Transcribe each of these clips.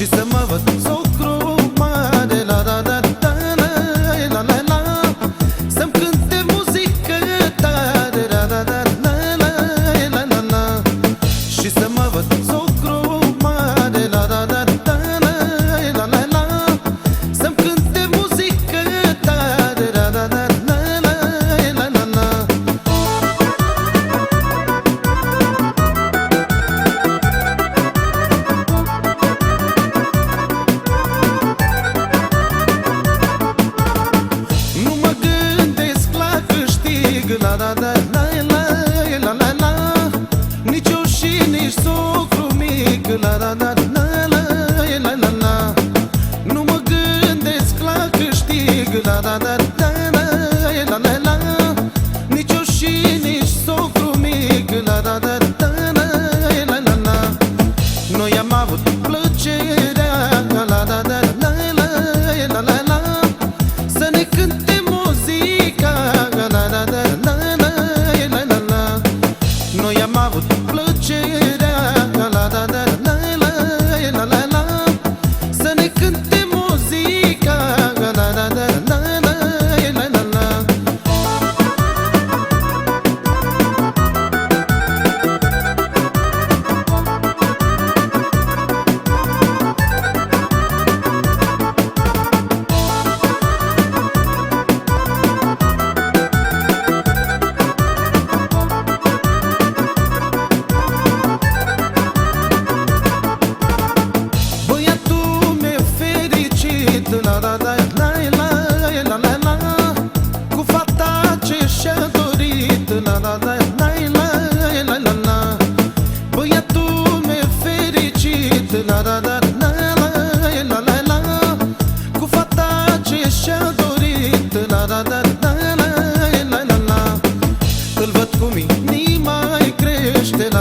și să mă na na na.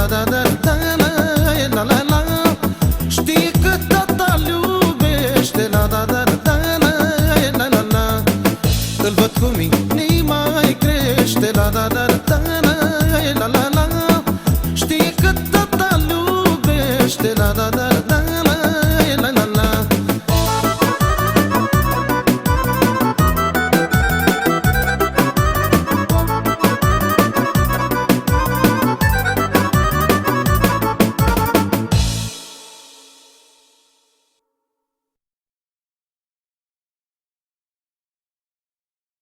da da da